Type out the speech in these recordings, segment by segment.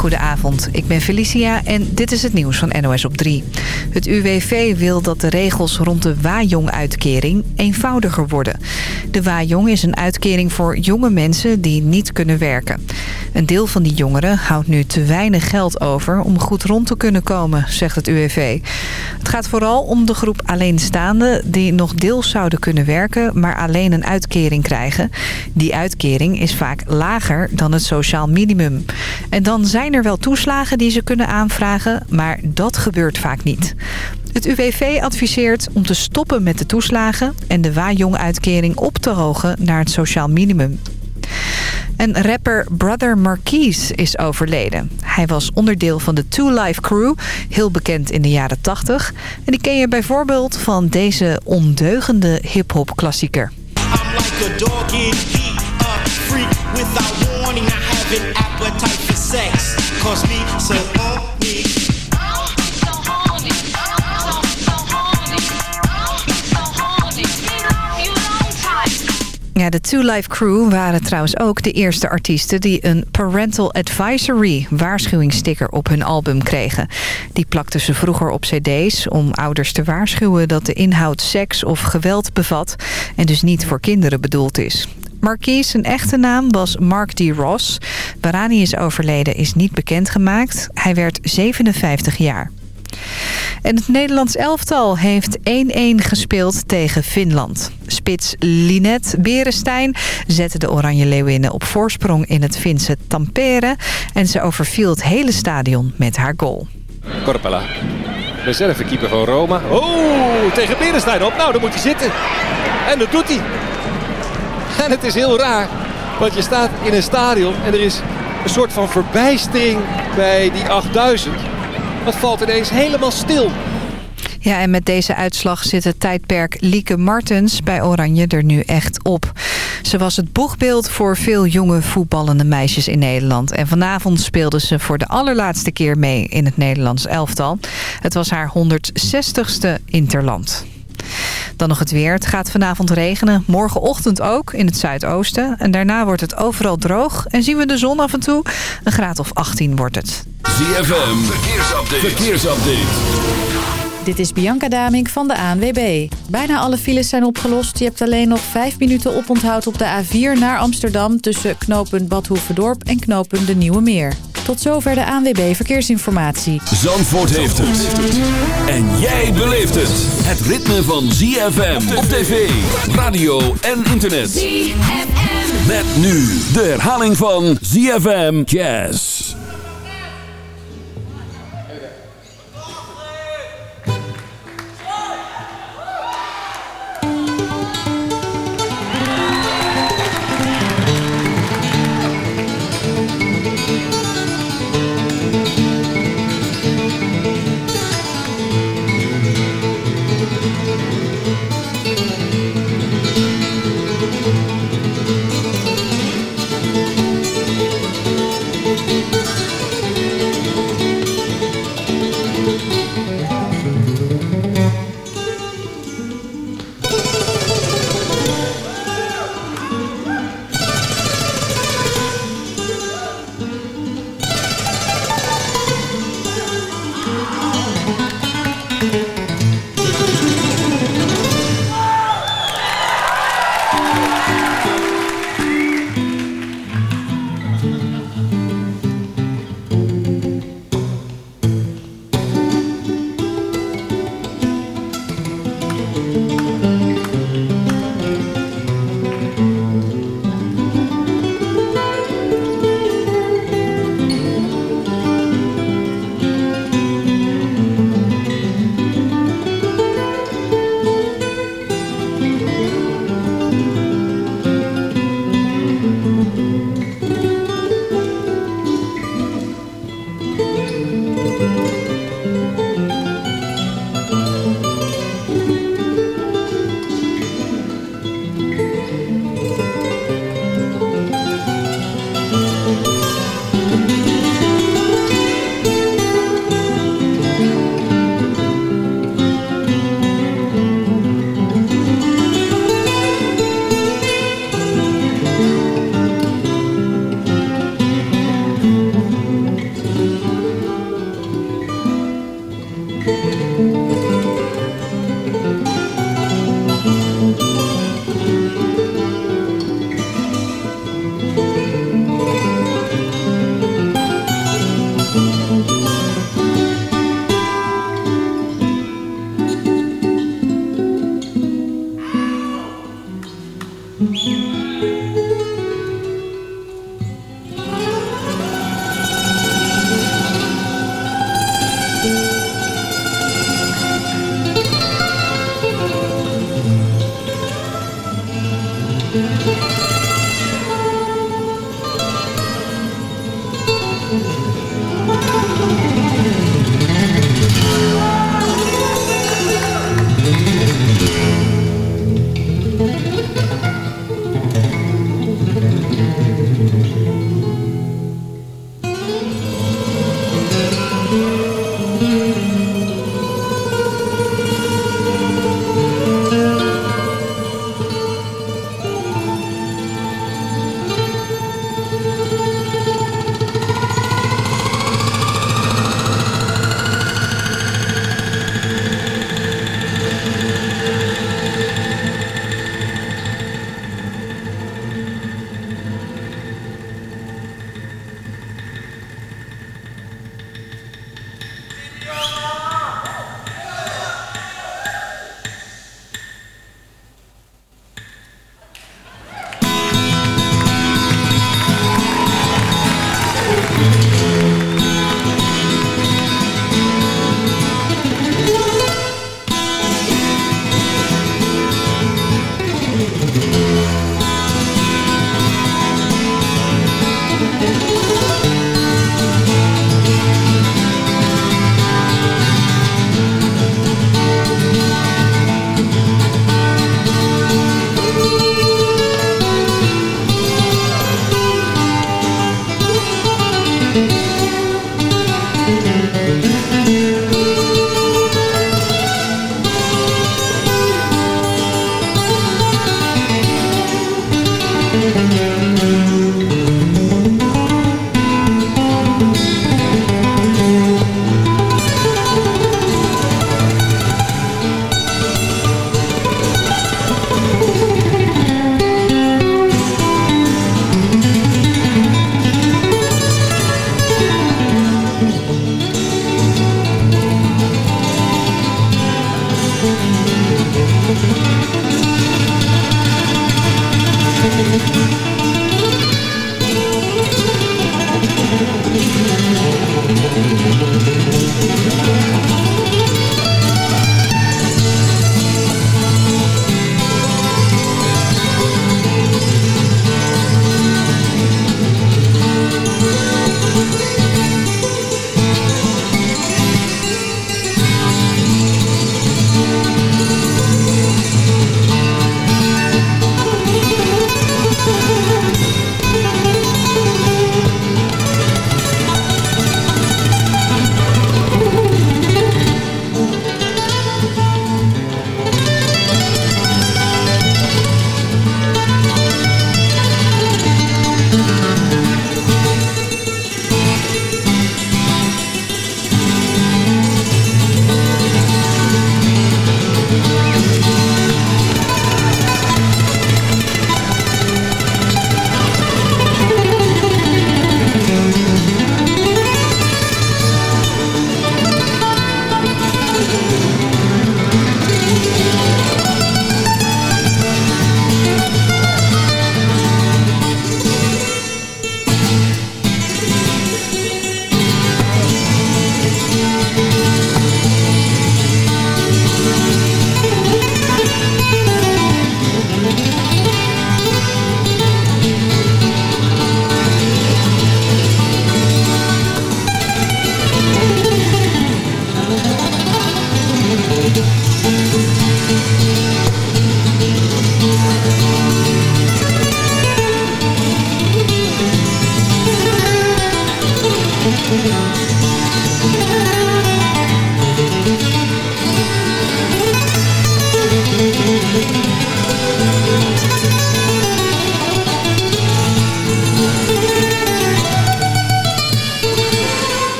Goedenavond, ik ben Felicia en dit is het nieuws van NOS op 3. Het UWV wil dat de regels rond de Wajong-uitkering eenvoudiger worden. De Wajong is een uitkering voor jonge mensen die niet kunnen werken. Een deel van die jongeren houdt nu te weinig geld over om goed rond te kunnen komen, zegt het UWV. Het gaat vooral om de groep alleenstaanden die nog deels zouden kunnen werken, maar alleen een uitkering krijgen. Die uitkering is vaak lager dan het sociaal minimum. En dan zijn er wel toeslagen die ze kunnen aanvragen, maar dat gebeurt vaak niet. Het UWV adviseert om te stoppen met de toeslagen en de Wajong-uitkering op te hogen naar het sociaal minimum. En rapper Brother Marquise is overleden. Hij was onderdeel van de Two Life Crew, heel bekend in de jaren 80. En die ken je bijvoorbeeld van deze ondeugende hip-hop klassieker. I'm like a freak. Ja, de Two Life Crew waren trouwens ook de eerste artiesten... die een Parental Advisory waarschuwingssticker op hun album kregen. Die plakten ze vroeger op cd's om ouders te waarschuwen... dat de inhoud seks of geweld bevat en dus niet voor kinderen bedoeld is. Marquis, zijn echte naam was Mark D. Ross. Waaraan hij is overleden is niet bekendgemaakt. Hij werd 57 jaar. En het Nederlands elftal heeft 1-1 gespeeld tegen Finland. Spits Linet Berenstein zette de Oranje Leeuwinnen op voorsprong in het Finse Tampere. En ze overviel het hele stadion met haar goal. Korpela, reservekeeper van Roma. Oh, tegen Berenstein op. Nou, dan moet hij zitten. En dat doet hij. En het is heel raar, want je staat in een stadion en er is een soort van verbijstering bij die 8000. Dat valt ineens helemaal stil. Ja, en met deze uitslag zit het tijdperk Lieke Martens bij Oranje er nu echt op. Ze was het boegbeeld voor veel jonge voetballende meisjes in Nederland. En vanavond speelde ze voor de allerlaatste keer mee in het Nederlands elftal. Het was haar 160ste interland. Dan nog het weer. Het gaat vanavond regenen. Morgenochtend ook in het zuidoosten. En daarna wordt het overal droog. En zien we de zon af en toe. Een graad of 18 wordt het. ZFM. Verkeersupdate. Verkeersupdate. Dit is Bianca Damink van de ANWB. Bijna alle files zijn opgelost. Je hebt alleen nog 5 minuten oponthoud op de A4 naar Amsterdam... tussen knooppunt Badhoevedorp en knooppunt De Nieuwe Meer. Tot zover de ANWB Verkeersinformatie. Zandvoort heeft het. En jij beleeft het. Het ritme van ZFM op tv, radio en internet. ZFM. Met nu de herhaling van ZFM Jazz.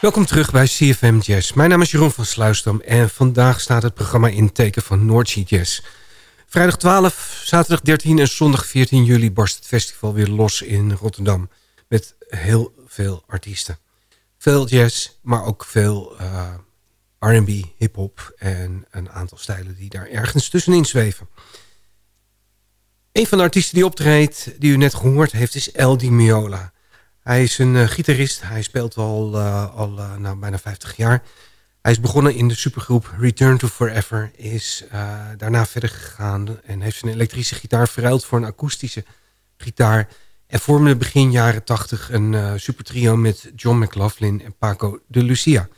Welkom terug bij CFM Jazz. Mijn naam is Jeroen van Sluisdam en vandaag staat het programma in teken van Noordsea Jazz. Vrijdag 12, zaterdag 13 en zondag 14 juli barst het festival weer los in Rotterdam. Met heel veel artiesten. Veel jazz, maar ook veel uh, R&B, hip-hop en een aantal stijlen die daar ergens tussenin zweven. Een van de artiesten die optreedt, die u net gehoord heeft, is El Miola. Hij is een uh, gitarist. Hij speelt al, uh, al uh, nou, bijna 50 jaar. Hij is begonnen in de supergroep Return to Forever. Is daarna verder gegaan en heeft zijn elektrische gitaar verruild voor een akoestische gitaar. En vormde begin jaren 80 een supertrio met John McLaughlin en Paco de Lucia.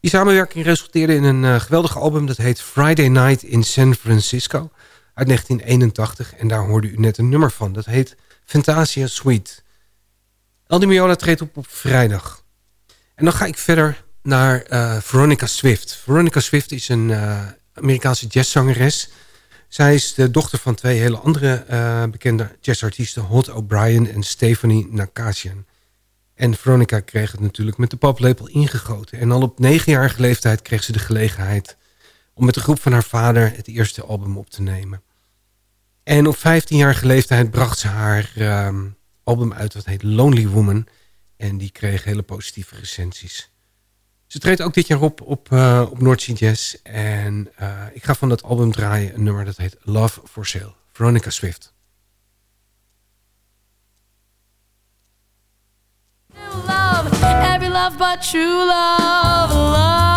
Die samenwerking resulteerde in een geweldig album dat heet Friday Night in San Francisco uit 1981. En daar hoorde u net een nummer van. Dat heet Fantasia Suite. Aldi Miola treedt op op vrijdag. En dan ga ik verder naar uh, Veronica Swift. Veronica Swift is een uh, Amerikaanse jazzzangeres. Zij is de dochter van twee hele andere uh, bekende jazzartiesten... Hot O'Brien en Stephanie Nakasian. En Veronica kreeg het natuurlijk met de paplepel ingegoten. En al op negenjarige leeftijd kreeg ze de gelegenheid... om met de groep van haar vader het eerste album op te nemen. En op 15-jarige leeftijd bracht ze haar... Uh, album uit dat heet Lonely Woman. En die kreeg hele positieve recensies. Ze treedt ook dit jaar op op, uh, op North Jazz. En uh, ik ga van dat album draaien een nummer dat heet Love for Sale. Veronica Swift. Love, every love but true love, love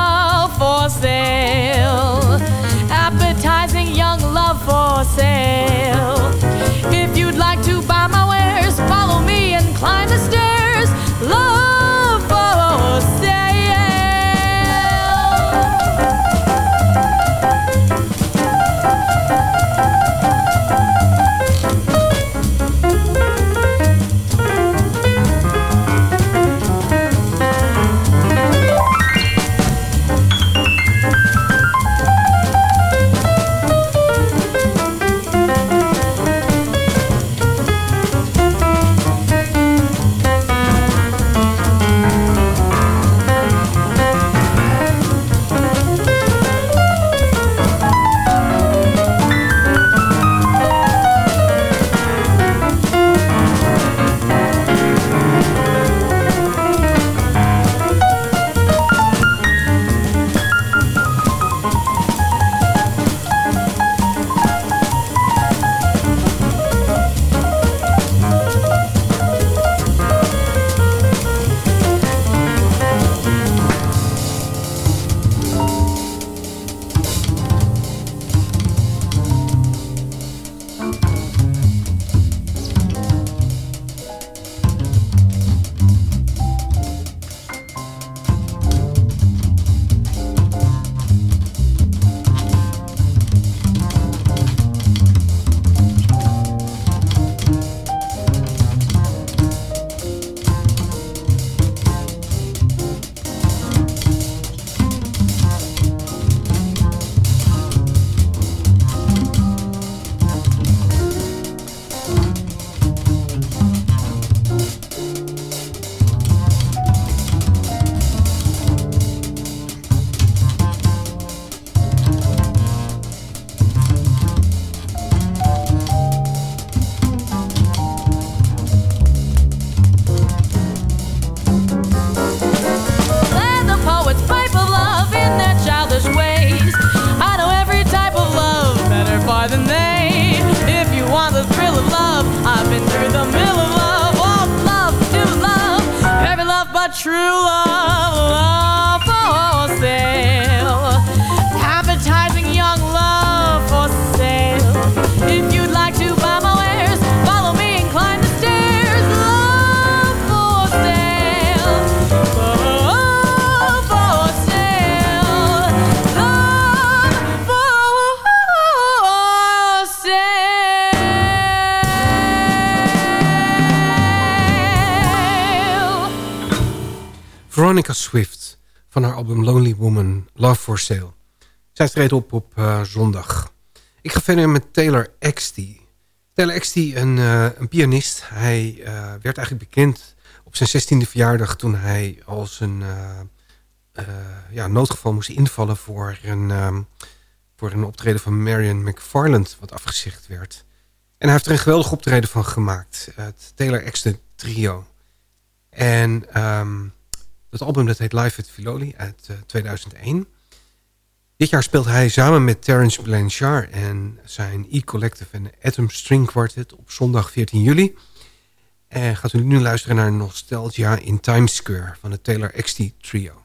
Zij treedt op op uh, zondag. Ik ga verder met Taylor Exty. Taylor Exty, een, uh, een pianist. Hij uh, werd eigenlijk bekend op zijn 16e verjaardag toen hij als een ja, noodgeval moest invallen voor een, ehm, voor een optreden van Marion McFarland wat afgezegd werd. En hij heeft er een geweldig optreden van gemaakt. Het Taylor Exton Trio. En um, dat album dat heet Live at Filoli uit 2001. Dit jaar speelt hij samen met Terence Blanchard en zijn E-Collective en Atom String Quartet op zondag 14 juli. En gaat u nu luisteren naar Nostalgia in Times Square van het Taylor XT Trio.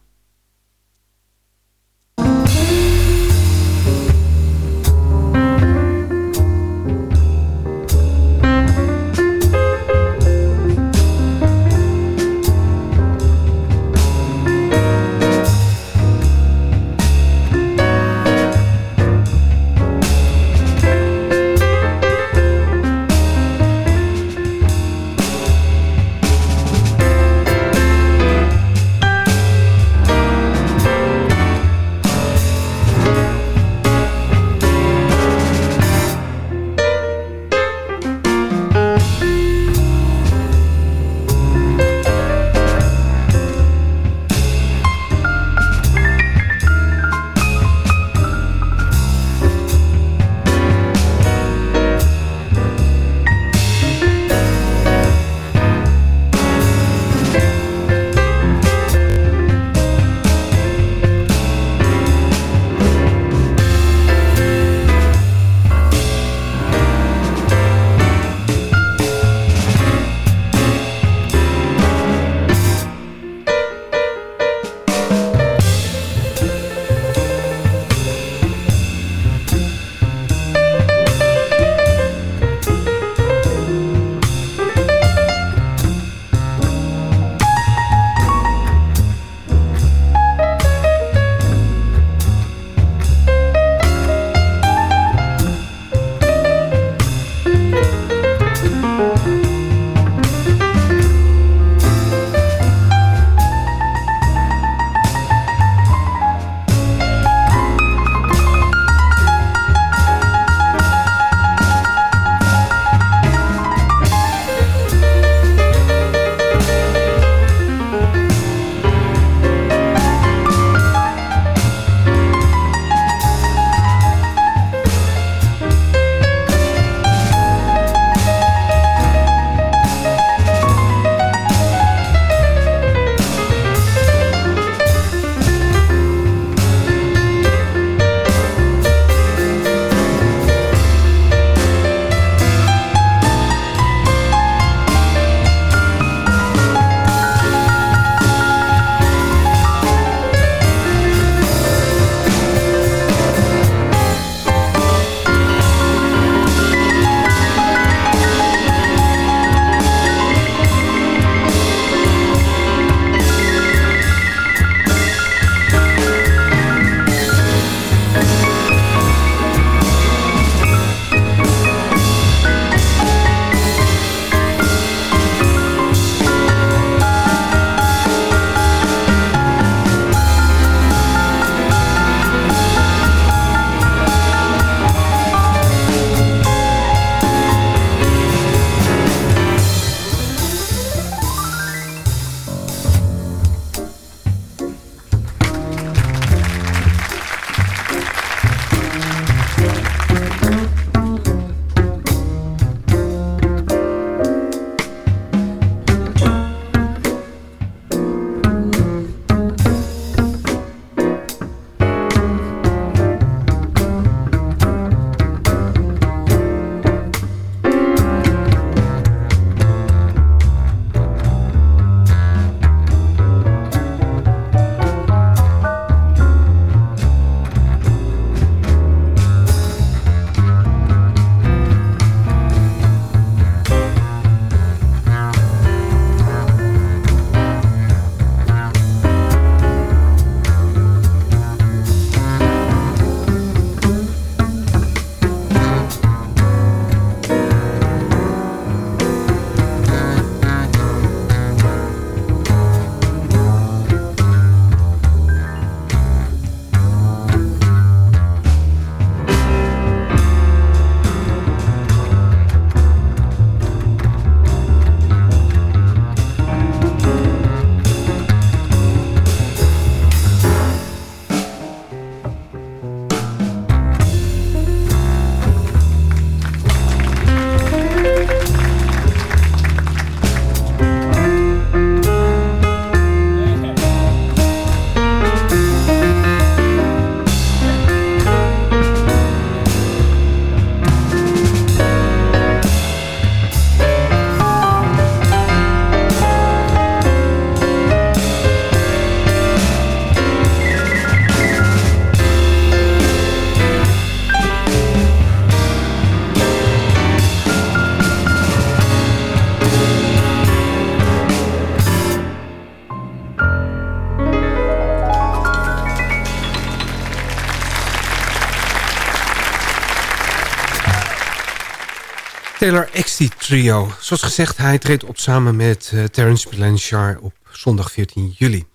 Taylor Exty Trio. Zoals gezegd, hij treedt op samen met uh, Terence Blanchard op zondag 14 juli.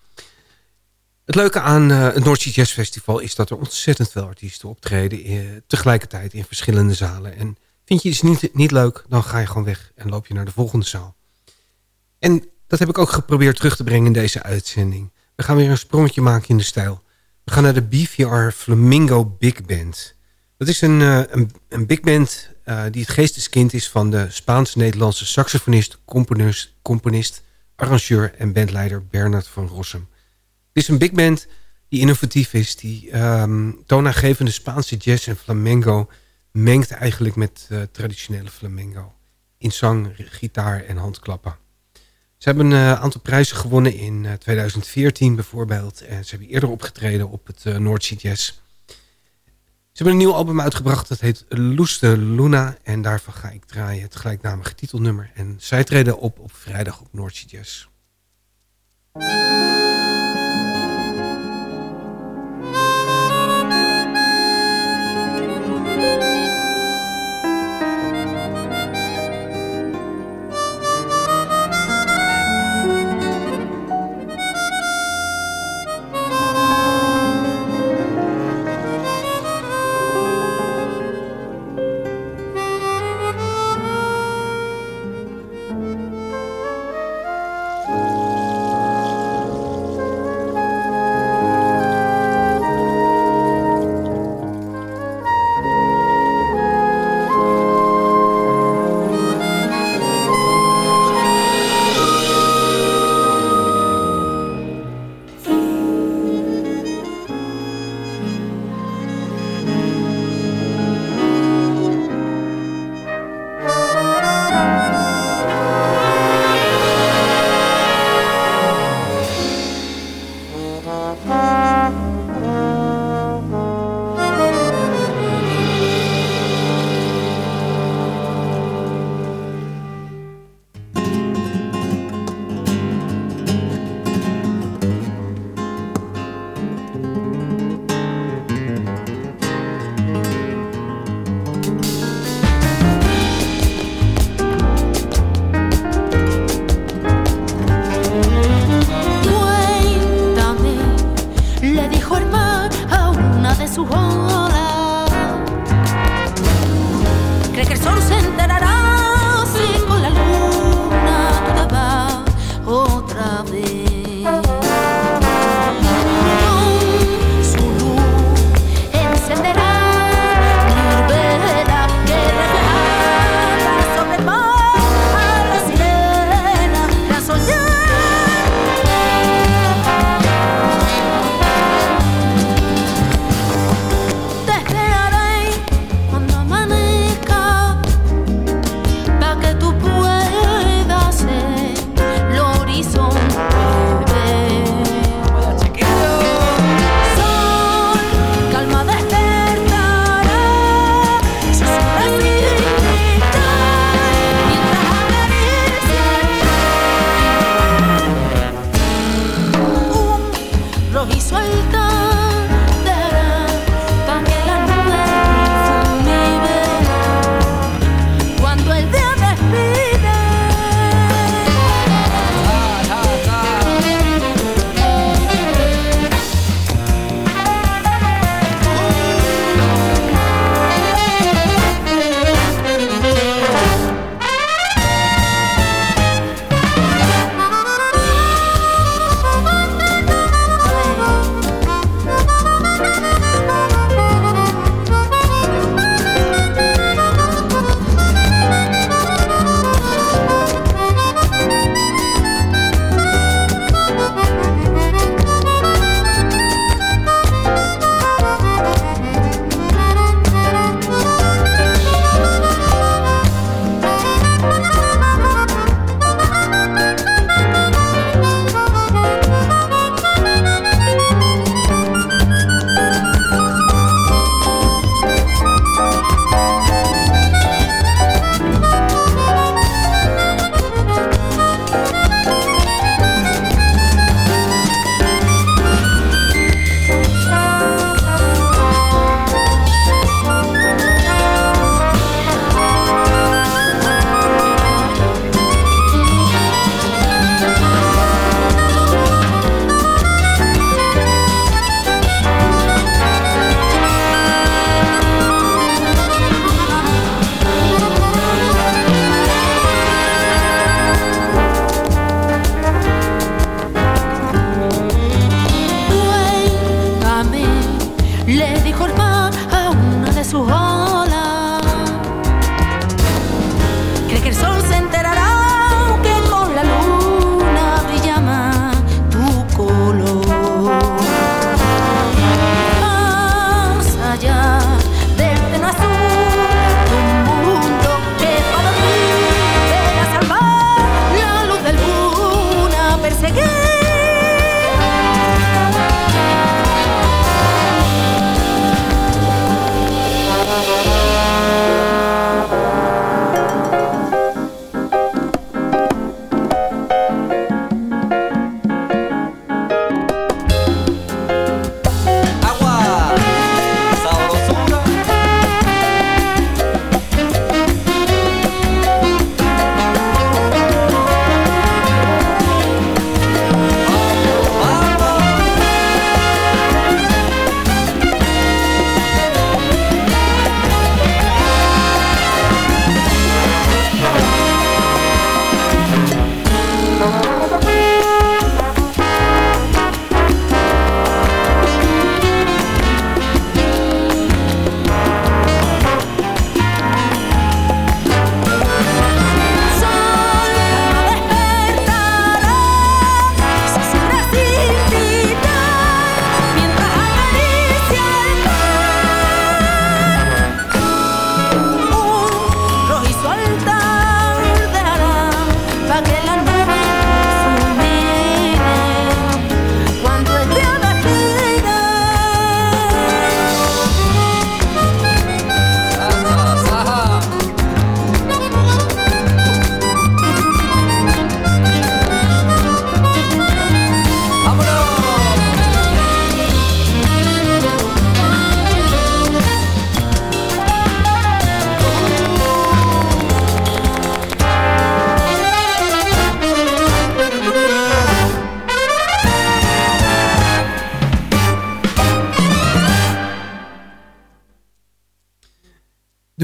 Het leuke aan uh, het Noordzee Jazz Festival is dat er ontzettend veel artiesten optreden... Uh, tegelijkertijd in verschillende zalen. En vind je iets niet, niet leuk, dan ga je gewoon weg en loop je naar de volgende zaal. En dat heb ik ook geprobeerd terug te brengen in deze uitzending. We gaan weer een sprongetje maken in de stijl. We gaan naar de BVR Flamingo Big Band. Dat is een, een, een big band uh, die het geesteskind is van de Spaans-Nederlandse saxofonist, componist, componist, arrangeur en bandleider Bernard van Rossum. Het is een big band die innovatief is, die um, toonaangevende Spaanse jazz en flamenco mengt eigenlijk met uh, traditionele flamenco. In zang, gitaar en handklappen. Ze hebben een uh, aantal prijzen gewonnen in 2014 bijvoorbeeld. En ze hebben eerder opgetreden op het Noordzee Jazz. Ze hebben een nieuw album uitgebracht, dat heet Loes de Luna. En daarvan ga ik draaien het gelijknamige titelnummer. En zij treden op op vrijdag op Noordzee Jazz.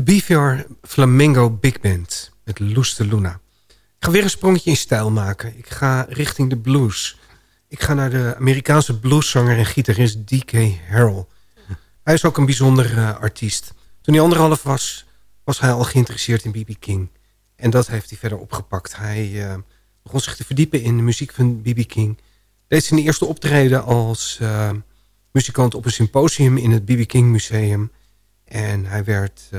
BVR Flamingo Big Band met Loes de Luna. Ik ga weer een sprongetje in stijl maken. Ik ga richting de blues. Ik ga naar de Amerikaanse blueszanger en gitarist D.K. Harrell. Hij is ook een bijzonder uh, artiest. Toen hij anderhalf was, was hij al geïnteresseerd in B.B. King. En dat heeft hij verder opgepakt. Hij uh, begon zich te verdiepen in de muziek van B.B. King. Deed zijn eerste optreden als uh, muzikant op een symposium in het B.B. King Museum. En hij werd,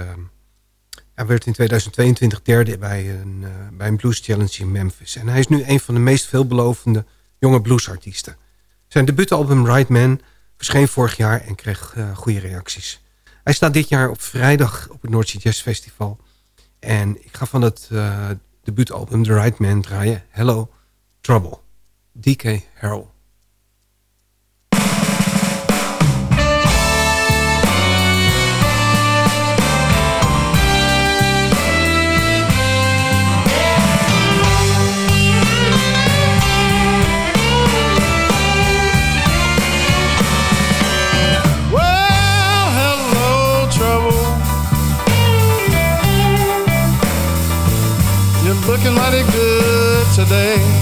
hij werd in 2022 derde bij een, bij een Blues Challenge in Memphis. En hij is nu een van de meest veelbelovende jonge bluesartiesten. Zijn debuutalbum Right Man verscheen vorig jaar en kreeg uh, goede reacties. Hij staat dit jaar op vrijdag op het Noordzee Jazz Festival. En ik ga van het uh, debuutalbum The Right Man draaien Hello Trouble. D.K. Harrell. Today.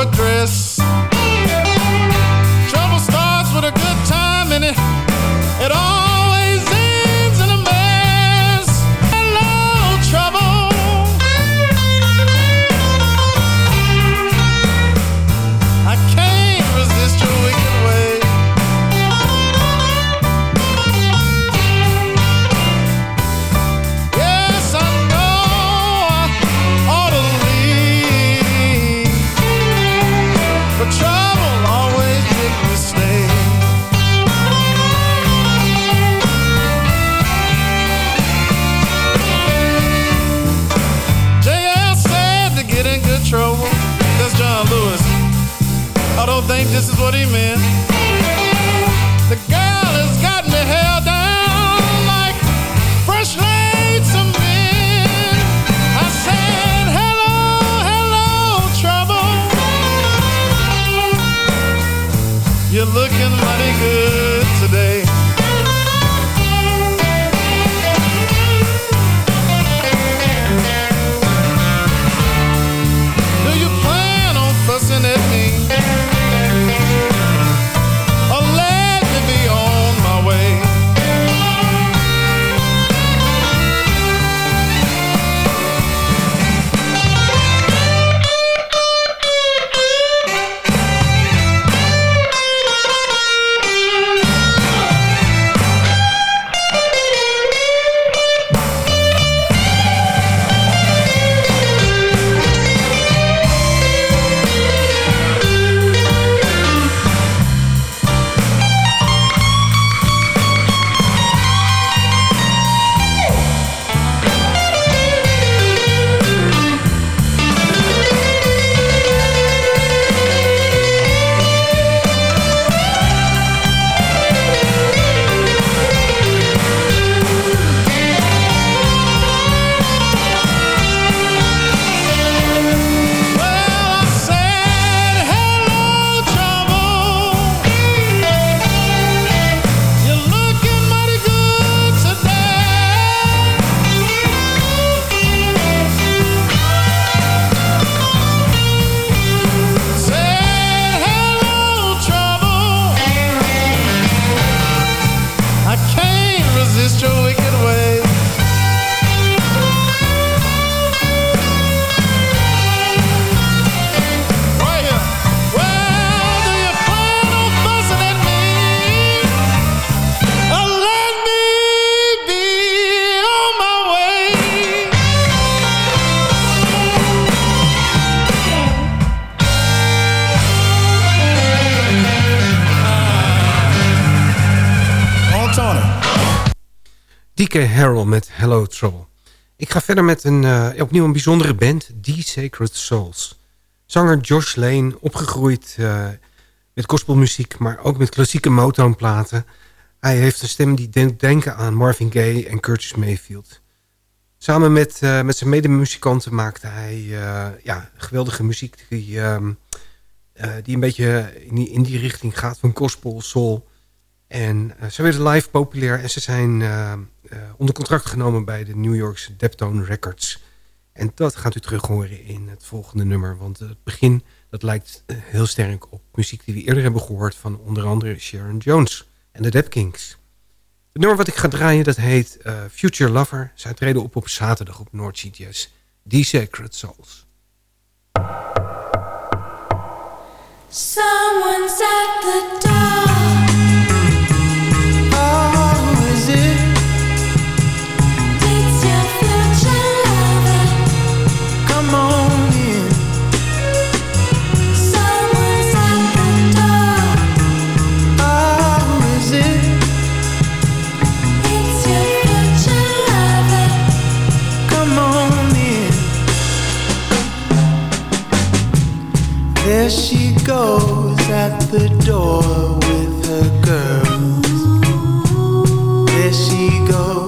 fortress. Harrell met Hello Trouble. Ik ga verder met een, uh, opnieuw een bijzondere band, The Sacred Souls. Zanger Josh Lane, opgegroeid uh, met gospelmuziek... maar ook met klassieke Motown-platen. Hij heeft een stem die denkt denken aan Marvin Gaye en Curtis Mayfield. Samen met, uh, met zijn medemuzikanten maakte hij ja, geweldige muziek... die, ehm, die een beetje in die, in die richting gaat van gospel, soul... En uh, ze werden live populair en ze zijn uh, uh, onder contract genomen bij de New Yorkse Deptone Records. En dat gaat u terug horen in het volgende nummer. Want het begin dat lijkt heel sterk op muziek die we eerder hebben gehoord... van onder andere Sharon Jones en de Dep Kings. Het nummer wat ik ga draaien dat heet Future Lover. Zij treden op op zaterdag op North. The Sacred Souls. There she goes at the door with her girls. There she goes,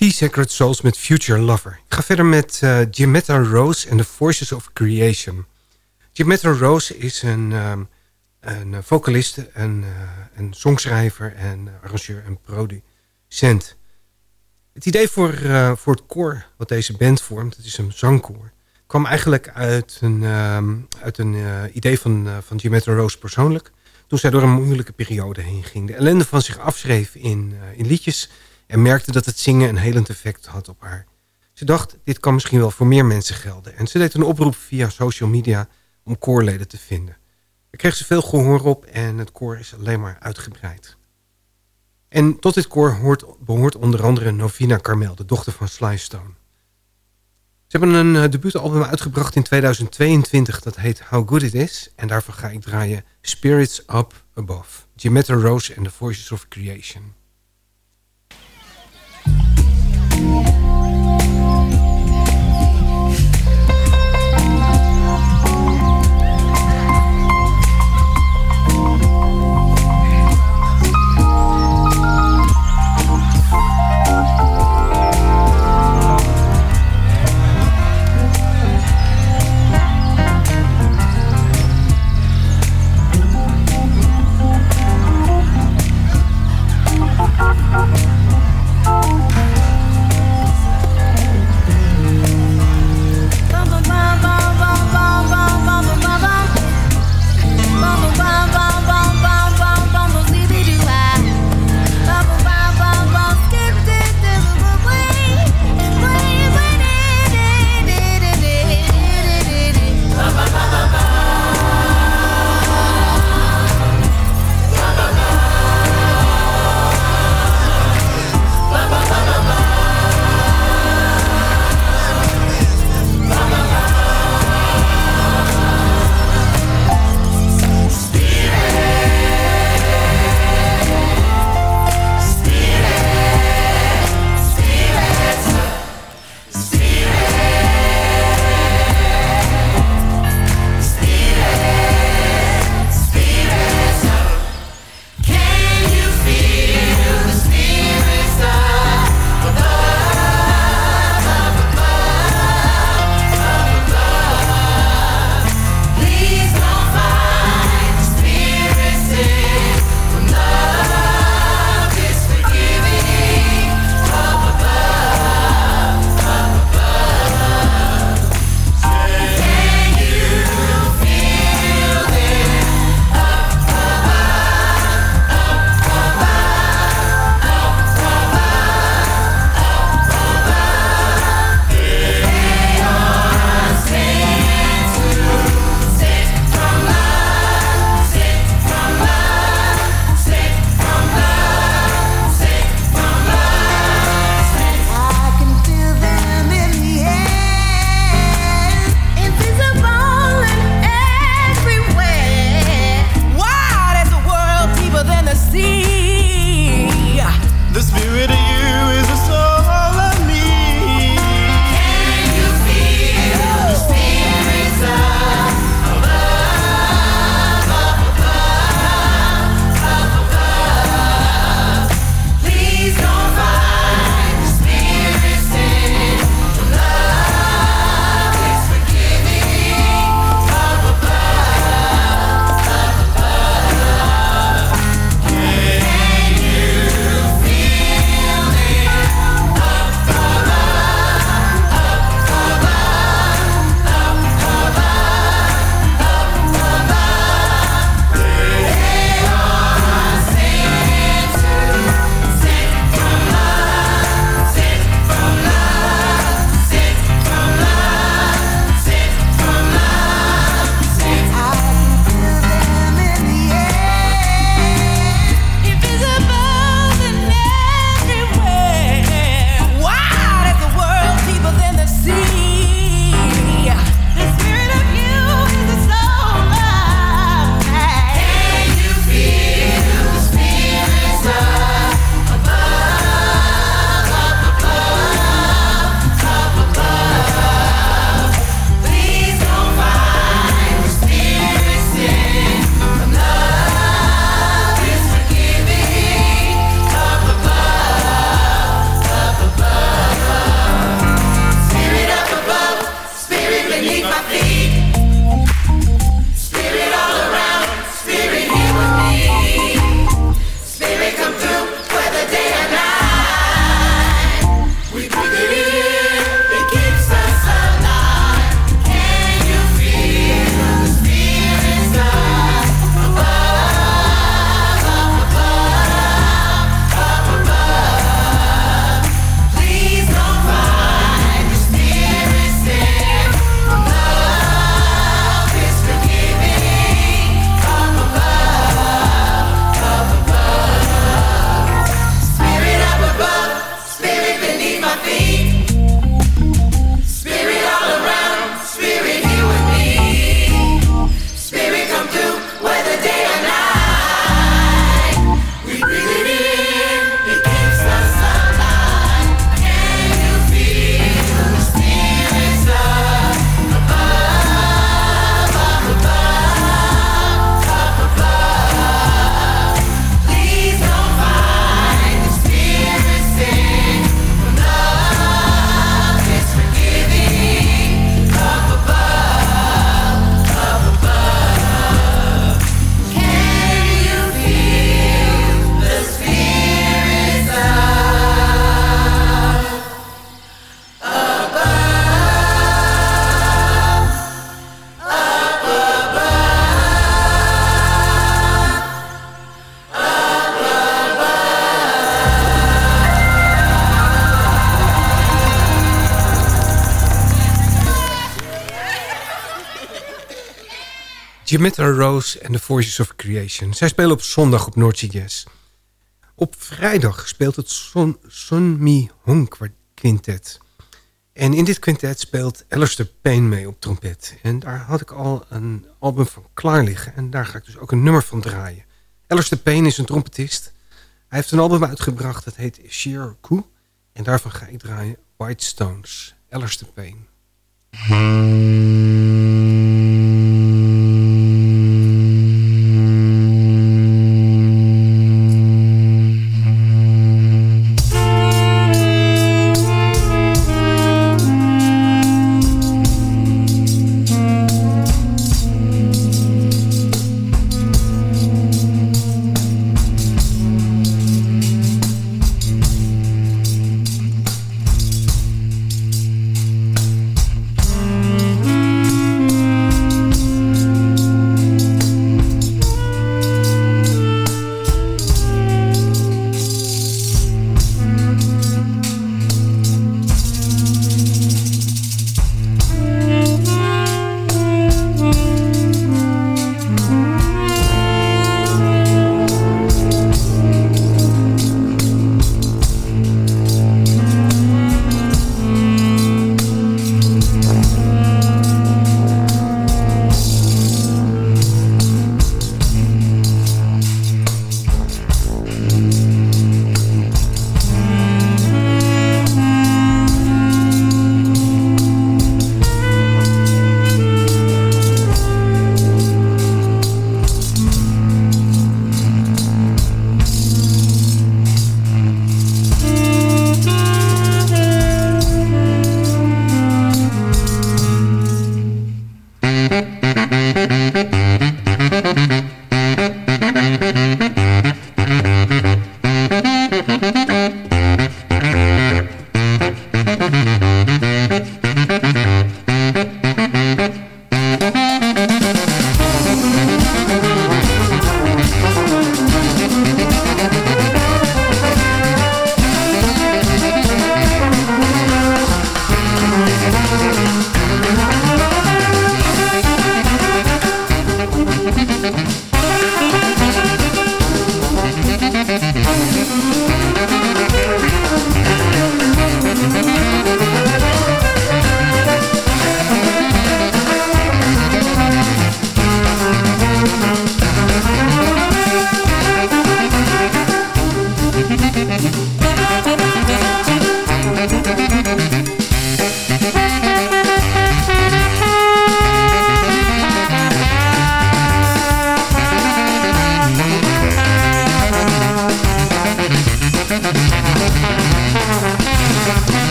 The Sacred Souls met Future Lover. Ik ga verder met uh, Rose en The Voices of Creation. Jimetta Rose is een, um, een vocaliste, een, uh, een songschrijver en arrangeur en producent. Het idee voor, voor het koor wat deze band vormt, het is een zangkoor... kwam eigenlijk uit een, um, uit een idee van, van Jimetta Rose persoonlijk... toen zij door een moeilijke periode heen ging. De ellende van zich afschreef in, in liedjes en merkte dat het zingen een helend effect had op haar. Ze dacht, dit kan misschien wel voor meer mensen gelden. En ze deed een oproep via social media om koorleden te vinden. Daar kreeg ze veel gehoor op en het koor is alleen maar uitgebreid. En tot dit koor hoort, behoort onder andere Novina Carmel, de dochter van Sly Stone. Ze hebben een eh, debuutalbum uitgebracht in 2022, dat heet How Good It Is. En daarvan ga ik draaien Spirits Up Above. Jimetta Rose and the Voices of Creation. I Jametta Rose en The Voices of Creation. Zij spelen op zondag op Noordse Jazz. Op vrijdag speelt het Son, Son Mi Hong Quintet. En in dit quintet speelt Alistair Payne mee op trompet. En daar had ik al een album van klaar liggen. En daar ga ik dus ook een nummer van draaien. Alistair Payne is een trompetist. Hij heeft een album uitgebracht, dat heet Sheer Coup. En daarvan ga ik draaien White Stones. Alistair Payne.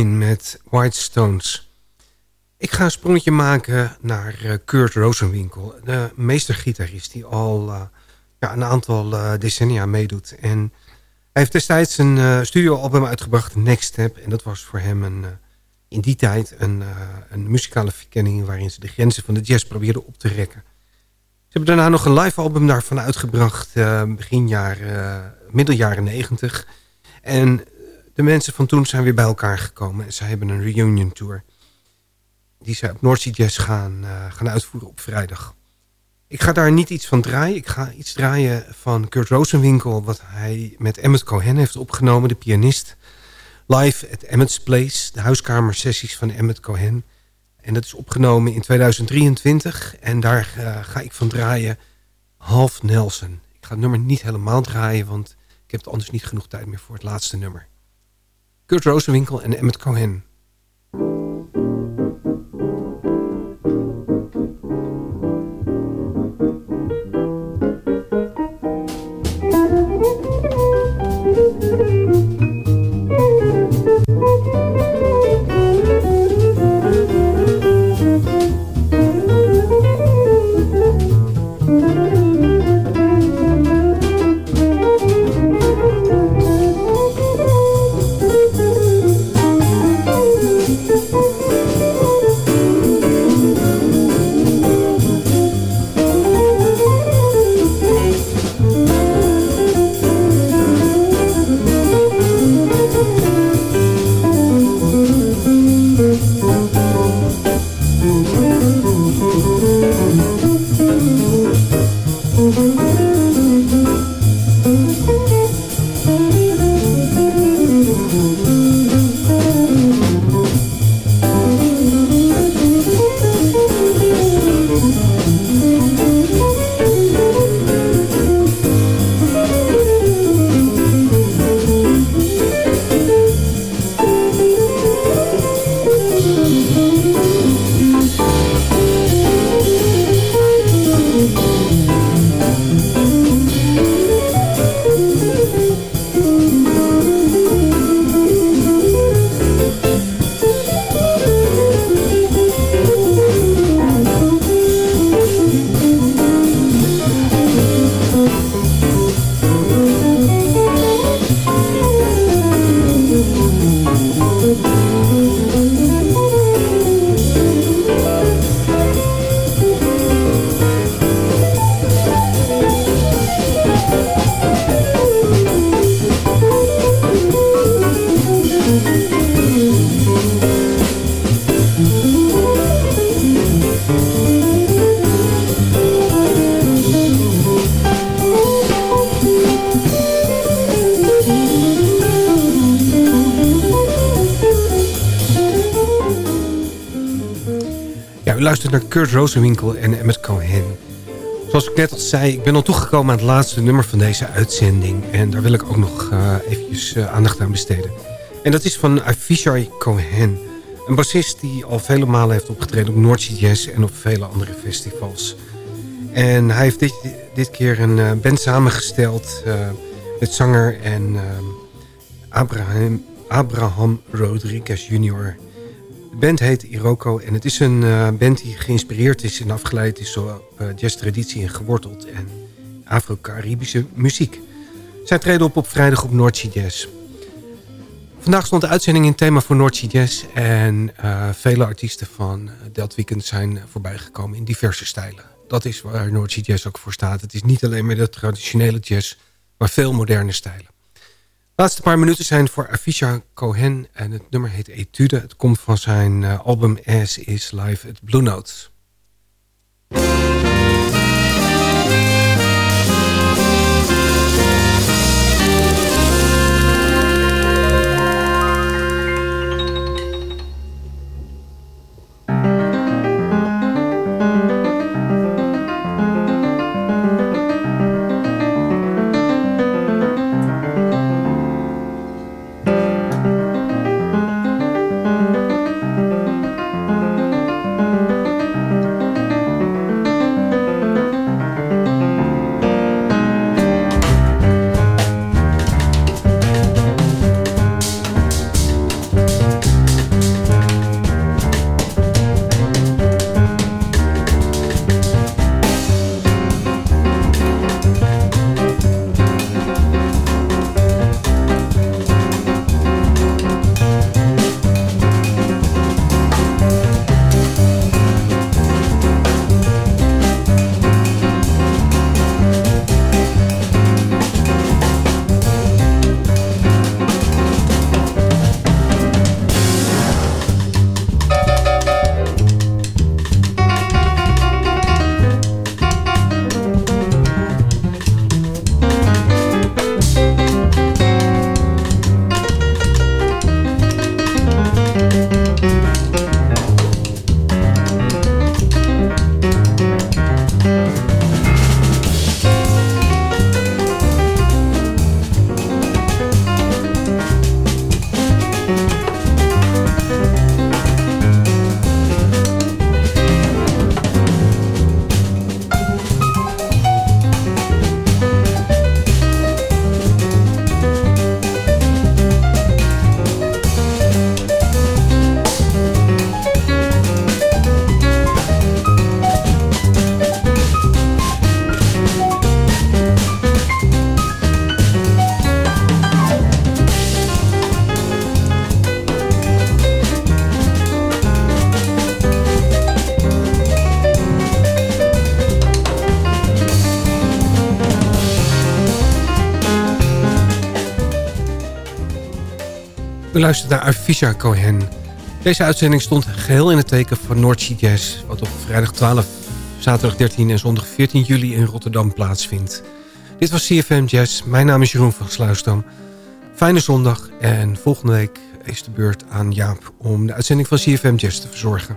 Met White Stones. Ik ga een sprongetje maken naar eh, Kurt Rosenwinkel. De meestergitarist die al eh, ja, een aantal eh, decennia meedoet. En hij heeft destijds een studioalbum uitgebracht, Next Step. En dat was voor hem een, in die tijd een, een muzikale verkenning... waarin ze de grenzen van de jazz probeerden op te rekken. Ze hebben daarna nog een live album daarvan uitgebracht... begin jaren, middel jaren negentig. En de mensen van toen zijn weer bij elkaar gekomen. En ze hebben een reunion tour. Die ze op North Jazz gaan, uh, gaan uitvoeren op vrijdag. Ik ga daar niet iets van draaien. Ik ga iets draaien van Kurt Rosenwinkel. Wat hij met Emmett Cohen heeft opgenomen. De pianist. Live at Emmett's Place. De huiskamersessies van Emmett Cohen. En dat is opgenomen in 2023. En daar uh, ga ik van draaien. Half Nelson. Ik ga het nummer niet helemaal draaien. Want ik heb anders niet genoeg tijd meer voor het laatste nummer. Kurt Rosenwinkel en Emmett Cohen. Naar Kurt Rosenwinkel en Emmett Cohen. Zoals ik net al zei, ik ben al toegekomen aan het laatste nummer van deze uitzending. En daar wil ik ook nog uh, eventjes uh, aandacht aan besteden. En dat is van Avishai Cohen. Een bassist die al vele malen heeft opgetreden op Noordzee Jazz en op vele andere festivals. En hij heeft dit, dit keer een uh, band samengesteld met zanger en Abraham, Abraham Rodriguez Jr., band heet Iroko en het is een uh, band die geïnspireerd is en afgeleid is op uh, jazztraditie en geworteld en Afro-Caribische muziek. Zij treden op op vrijdag op Noordzee Jazz. Vandaag stond de uitzending in thema voor Noordzee Jazz en uh, vele artiesten van dat weekend zijn voorbijgekomen in diverse stijlen. Dat is waar Noordzee Jazz ook voor staat. Het is niet alleen maar de traditionele jazz, maar veel moderne stijlen. Laatste paar minuten zijn voor Avisha Cohen en het nummer heet Etude. Het komt van zijn uh, album As Is Live at Blue Notes. Luistert naar Avisha Cohen. Deze uitzending stond geheel in het teken van Noordsea Jazz... wat op vrijdag 12, zaterdag 13 en zondag 14 juli in Rotterdam plaatsvindt. Dit was CFM Jazz. Mijn naam is Jeroen van Sluisdam. Fijne zondag en volgende week is de beurt aan Jaap... om de uitzending van CFM Jazz te verzorgen.